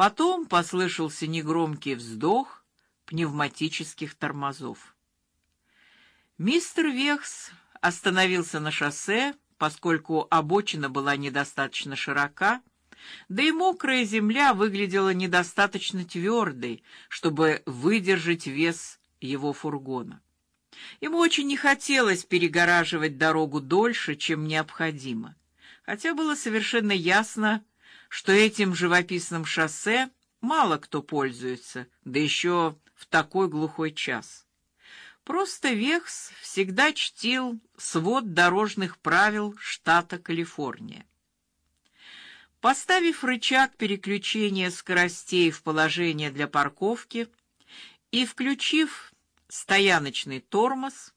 Потом послышался негромкий вздох пневматических тормозов. Мистер Вехс остановился на шоссе, поскольку обочина была недостаточно широка, да и мокрая земля выглядела недостаточно твердой, чтобы выдержать вес его фургона. Ему очень не хотелось перегораживать дорогу дольше, чем необходимо, хотя было совершенно ясно, что этим живописным шоссе мало кто пользуется, да еще в такой глухой час. Просто Векс всегда чтил свод дорожных правил штата Калифорния. Поставив рычаг переключения скоростей в положение для парковки и включив стояночный тормоз,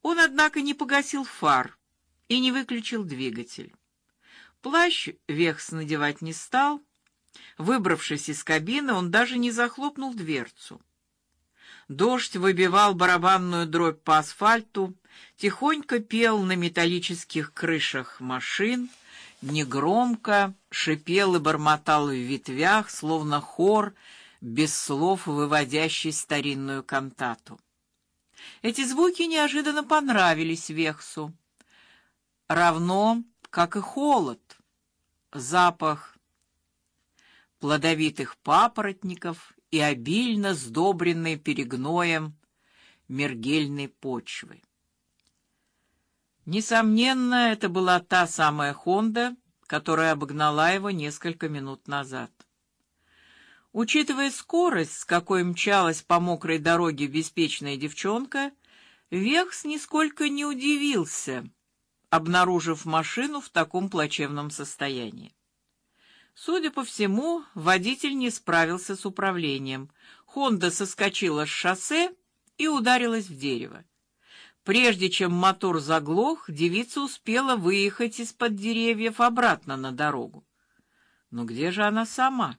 он однако не погасил фар и не выключил двигатель. Плащ Вехс надевать не стал. Выбравшись из кабины, он даже не захлопнул дверцу. Дождь выбивал барабанную дробь по асфальту, тихонько пел на металлических крышах машин негромко шипел и бормотал в ветвях, словно хор, без слов выводящий старинную кантату. Эти звуки неожиданно понравились Вехсу, равно как и холод, запах плодовитых папоротников и обильно сдобренной перегноем мергельной почвы. Несомненно, это была та самая Honda, которая обогнала его несколько минут назад. Учитывая скорость, с какой мчалась по мокрой дороге беспечная девчонка, Вехс нисколько не удивился, обнаружив машину в таком плачевном состоянии. Судя по всему, водитель не справился с управлением. Honda соскочила с шоссе и ударилась в дерево. Прежде чем мотор заглох, девица успела выехать из-под деревьев обратно на дорогу. Но где же она сама?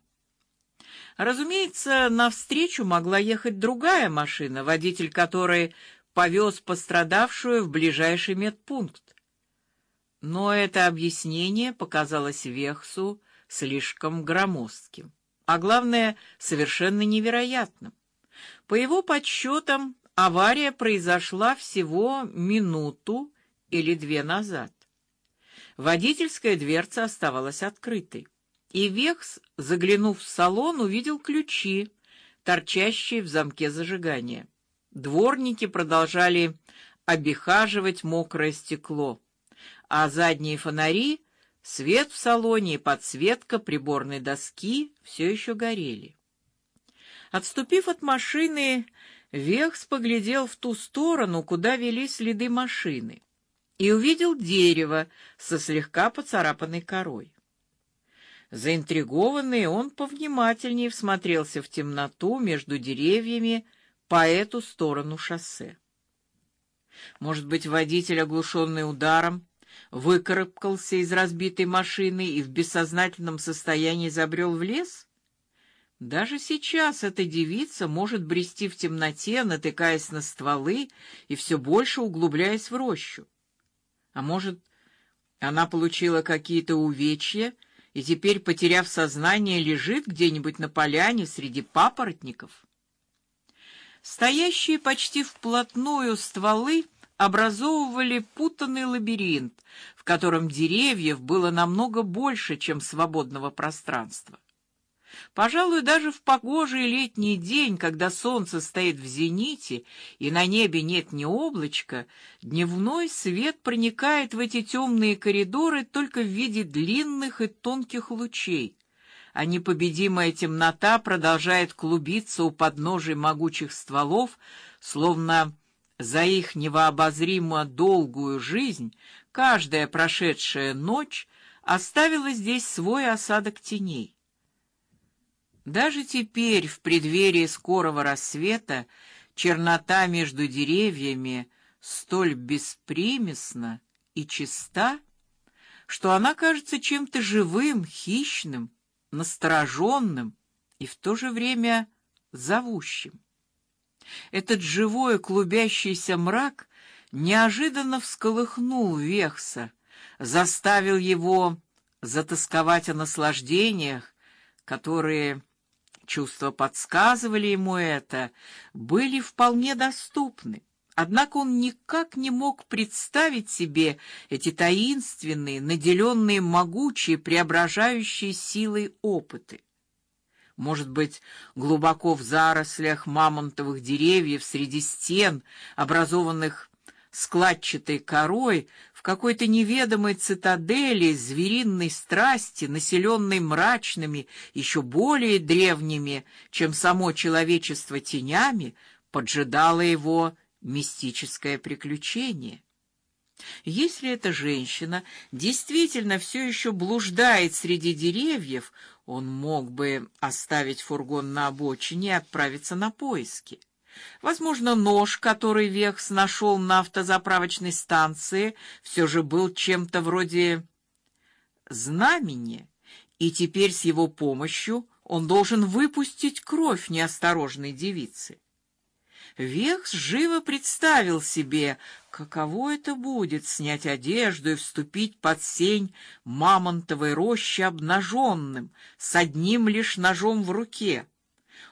Разумеется, навстречу могла ехать другая машина, водитель которой повез пострадавшую в ближайший медпункт. Но это объяснение показалось Вехсу слишком громоздким, а главное, совершенно невероятным. По его подсчетам, Авария произошла всего минуту или две назад. Водительская дверца оставалась открытой, и Векс, заглянув в салон, увидел ключи, торчащие в замке зажигания. Дворники продолжали обихаживать мокрое стекло, а задние фонари, свет в салоне и подсветка приборной доски все еще горели. Отступив от машины, Вехс поглядел в ту сторону, куда вели следы машины, и увидел дерево со слегка поцарапанной корой. Заинтригованный, он повнимательнее всмотрелся в темноту между деревьями по эту сторону шоссе. Может быть, водитель, оглушенный ударом, выкарабкался из разбитой машины и в бессознательном состоянии забрел в лес? Даже сейчас эта девица может брести в темноте, натыкаясь на стволы и все больше углубляясь в рощу. А может, она получила какие-то увечья и теперь, потеряв сознание, лежит где-нибудь на поляне среди папоротников. Стоящие почти вплотную стволы образовывали путанный лабиринт, в котором деревьев было намного больше, чем свободного пространства. Пожалуй, даже в погожий летний день, когда солнце стоит в зените и на небе нет ни облачка, дневной свет проникает в эти темные коридоры только в виде длинных и тонких лучей, а непобедимая темнота продолжает клубиться у подножий могучих стволов, словно за их невообозримо долгую жизнь каждая прошедшая ночь оставила здесь свой осадок теней. Даже теперь, в преддверии скорого рассвета, чернота между деревьями столь беспримесна и чиста, что она кажется чем-то живым, хищным, настороженным и в то же время зовущим. Этот живой клубящийся мрак неожиданно всколыхнул Вехса, заставил его затасковать о наслаждениях, которые чувства подсказывали ему это, были вполне доступны. Однако он никак не мог представить себе эти таинственные, наделенные могучей, преображающей силой опыты. Может быть, глубоко в зарослях мамонтовых деревьев среди стен, образованных складчатой корой, в какой-то неведомой цитадели звериной страсти, населенной мрачными, еще более древними, чем само человечество тенями, поджидало его мистическое приключение. Если эта женщина действительно все еще блуждает среди деревьев, он мог бы оставить фургон на обочине и отправиться на поиски. Возможно, нож, который Вехс нашел на автозаправочной станции, все же был чем-то вроде знамени, и теперь с его помощью он должен выпустить кровь неосторожной девицы. Векс живо представил себе, каково это будет снять одежду и вступить под сень мамонтовой рощи обнаженным, с одним лишь ножом в руке.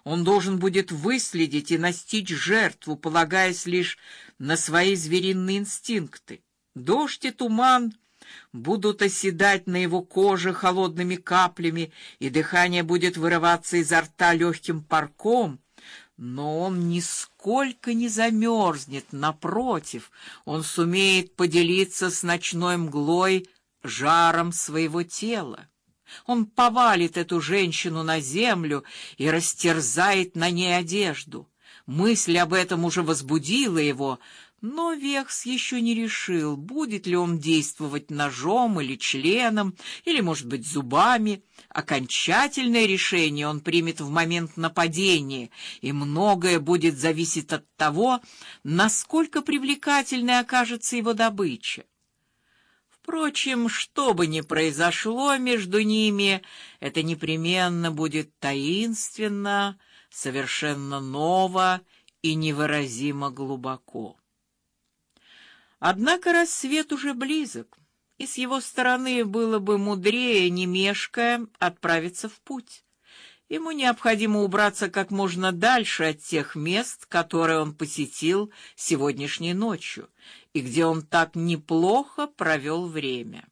Он должен будет выследить и настичь жертву, полагаясь лишь на свои звериные инстинкты. Дождь и туман будут оседать на его коже холодными каплями, и дыхание будет вырываться изо рта легким парком, но он нисколько не замерзнет, напротив, он сумеет поделиться с ночной мглой жаром своего тела. Он повалит эту женщину на землю и растерзает на ней одежду. Мысль об этом уже возбудила его, но Векс еще не решил, будет ли он действовать ножом или членом, или, может быть, зубами. Окончательное решение он примет в момент нападения, и многое будет зависеть от того, насколько привлекательной окажется его добыча. Впрочем, что бы ни произошло между ними, это непременно будет таинственно, совершенно ново и невыразимо глубоко. Однако рассвет уже близок, и с его стороны было бы мудрее, не мешкая, отправиться в путь. Ему необходимо убраться как можно дальше от тех мест, которые он посетил сегодняшней ночью и где он так неплохо провел время.